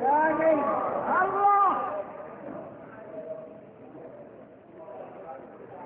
Yeah,